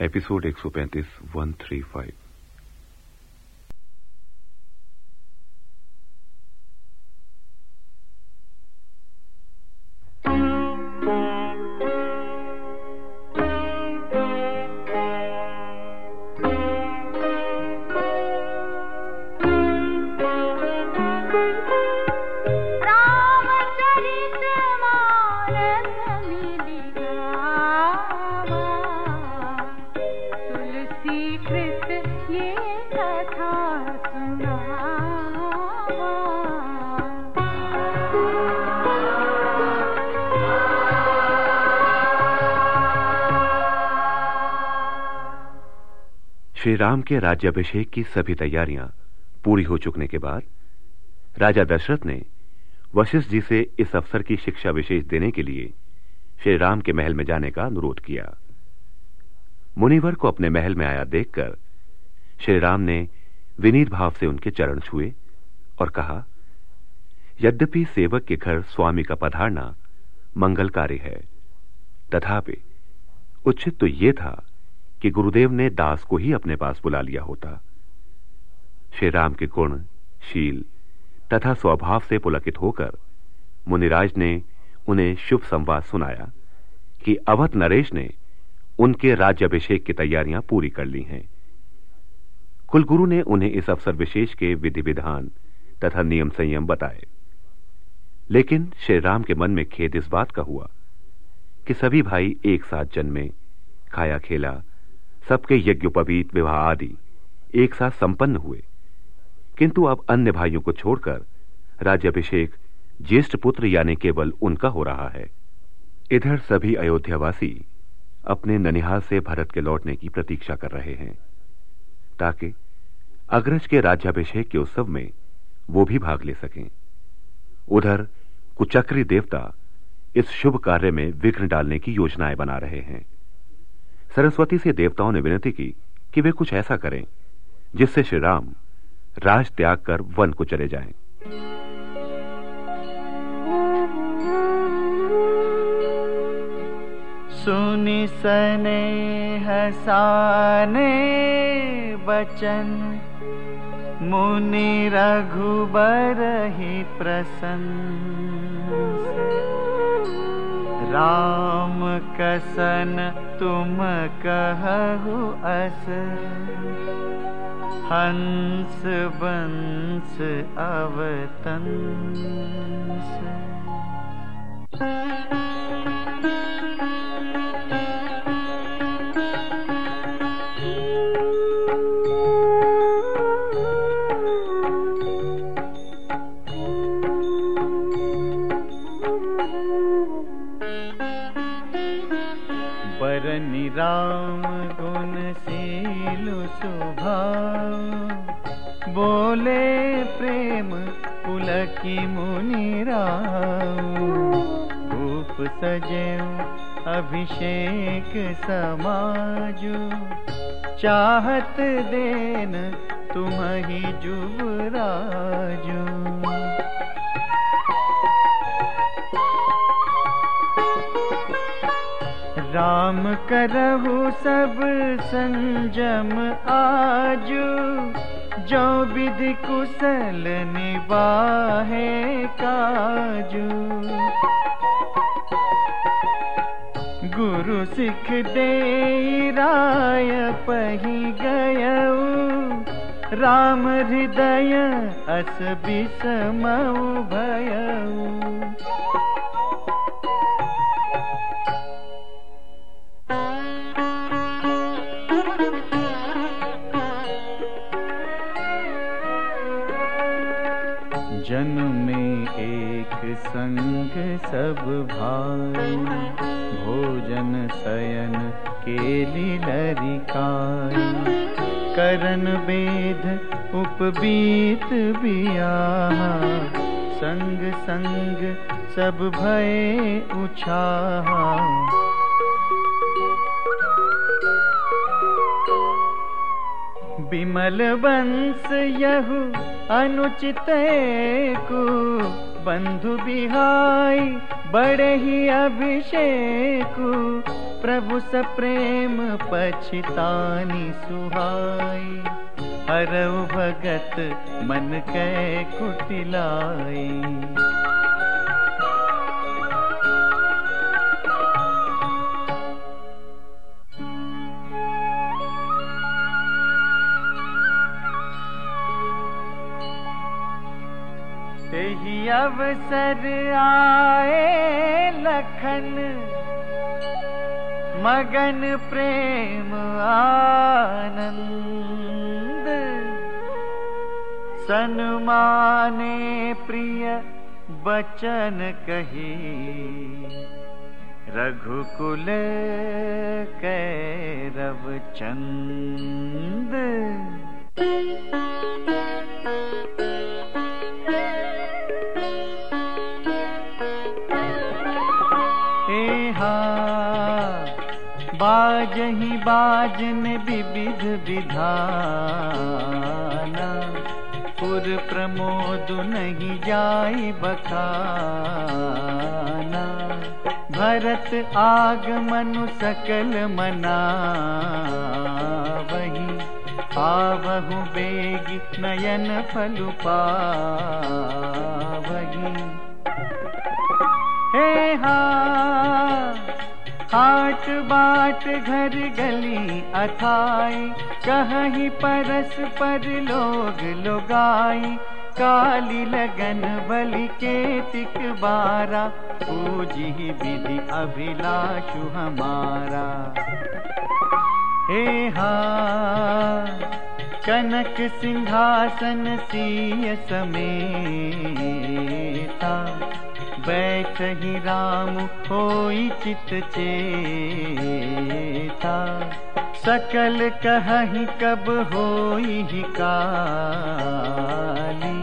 Episode 135 135 Shri Ram के राज्याभिषेक की सभी तैयारियाँ पूरी हो चुकने के बाद राजा दशरथ ने वशिष्ठ जी से इस अवसर की शिक्षा विशेष देने के लिए श्री राम के महल में जाने का अनुरोध किया। मुनिवर को अपने महल में आया देखकर श्री राम ने विनीत भाव से उनके चरण छुए और कहा, यद्यपि सेवक के घर स्वामी का पधारना मंगलकारी है, तथापि उचित तो यह था कि गुरुदेव ने दास को ही अपने पास बुला लिया होता। श्री राम के गुण, शील तथा स्वभाव से पुलकित होकर मुनिराज ने उन्हें शुभ संवाद सुनाया कि अवध नरेश ने उनके राज्यभिषेक की तैयारियाँ पूरी कर ली हैं। कुलगुरु ने उन्हें इस अवसर विशेष के विधि विधान तथा नियम संयम बताए। लेकिन श्री राम के मन में खेद इस बात का हुआ कि सभी भाई एक साथ जन्मे खाया खेला सबके यज्ञोपवीत विवाह आदि एक साथ संपन्न हुए। किंतु अब अन्य भाइयों को छोड़कर राज्यभिषेक ज्येष्ठ पुत्र यानी केवल उनका हो रहा है। इधर सभी अयोध्यावासी अपने ननिहाल से भरत के लौटने की प्रतीक्षा कर रहे हैं, ताकि अग्रज के राज्याभिषेक के उत्सव में वो भी भाग ले सकें। उधर कुचक्री देवता इस शुभ कार्य में विघ्न डालने की योजनाएँ बना रहे हैं। सरस्वती से देवताओं ने विनती की कि वे कुछ ऐसा करें, जिससे श्री राम राज त्याग कर वन को चले जाएँ। सुनि सने हसाने बचन, मुनि रघुबर ही प्रसन्न राम कसन तुम कहु अस। हंस बंस अवतंस राम गुण शील सुभाव। बोले प्रेम पुलकी मुनि रूप सजे अभिषेक समाजु। चाहत देन तुम ही जुबराजू। करहु सब संजम आजु। जो विधि कुशल निबाहे काजू। गुरु सिख दे राय पही गय राम हृदय अस भयऊ जन में एक संग सब भाई। भोजन शयन के लरिकाई। करन वेद उपबीत बिया संग संग सब भय उछा विमल वंश यहु अनुचित को बंधु बिहाई बड़े ही अभिषेक प्रभु सप्रेम पछितानी सुहाई। हरऊ भगत मन कै कुटिलाई अवसर आए लखन। मगन प्रेम आनंद। सन्माने प्रिय बचन कही रघुकुल कैरव चंद बाजही बाजन विविध विधाना। पुर प्रमोद नहीं जाई बखाना। भरत आग मनु सकल मना वही आवहु बेगी नयन फलु पावही। हे हा हाट बाट घर गली अथाई, कहीं परस पर लोग लोगाई। काली लगन बलि के तिक बारा, पूजी विधि अभिलाषु हमारा। हे हा, कनक सिंहासन सीय समेता। बैठ ही राम होई चित चेता। सकल कहीं कब ही काली।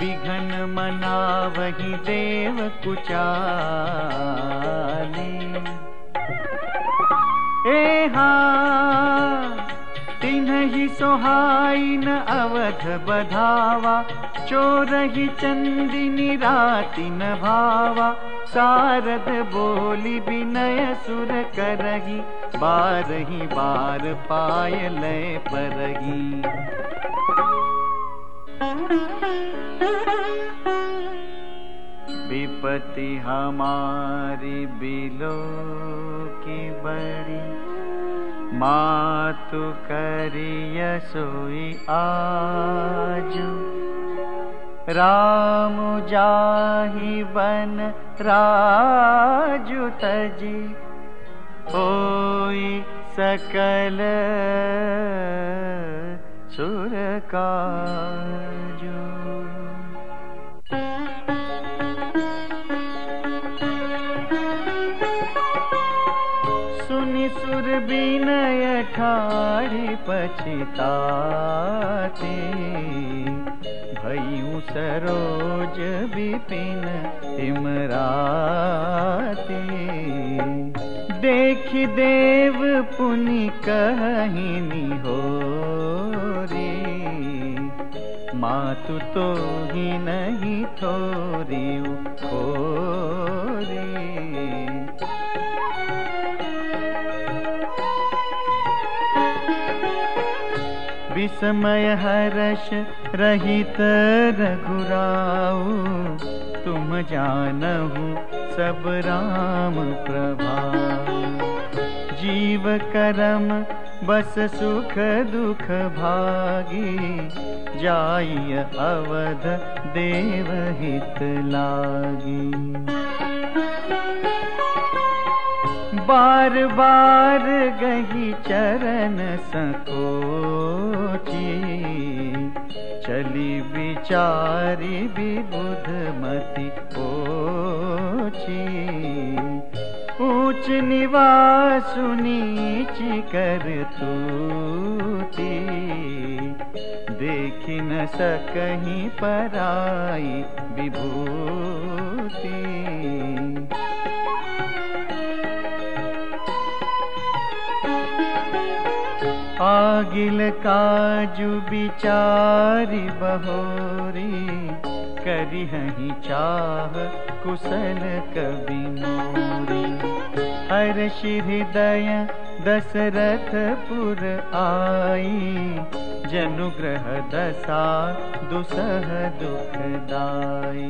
विघन मना वही देव कुचाली। ए हाँ तिन्ही सोहाई न अवध बधावा। चोरही चंदिनी राति न भावा सारद बोली विनय सुर करही, बारही बार पाय लय परही। विपति हमारी बिलो की बड़ी, मातु करिय सोई आजु। राम जाहि बन राजु तजी होई सकल सुर काजू। सुर विनय पछिताते। भयू सरोज विपिन तिमराते। देख देव पुनि कहनी हो रे मातु तो ही नहीं थोरी हो विस्मय हर्ष रहित रघुराऊ तुम जानहु सब राम प्रभा जीव करम बस सुख दुख भागी जाय अवध देव हित लागी। बार बार गही चरण सकोची। चली विचारी विबुध मति ओची ऊंच निवासु नीच कर तूती। देख न सकहीं पराई विभूति आगिल काजु बिचारी बहोरी, करी हही चाह कुशल कवि मोरी। हर्ष हृदय दशरथपुर आई जनुग्रह दशा दुसह दुखदाई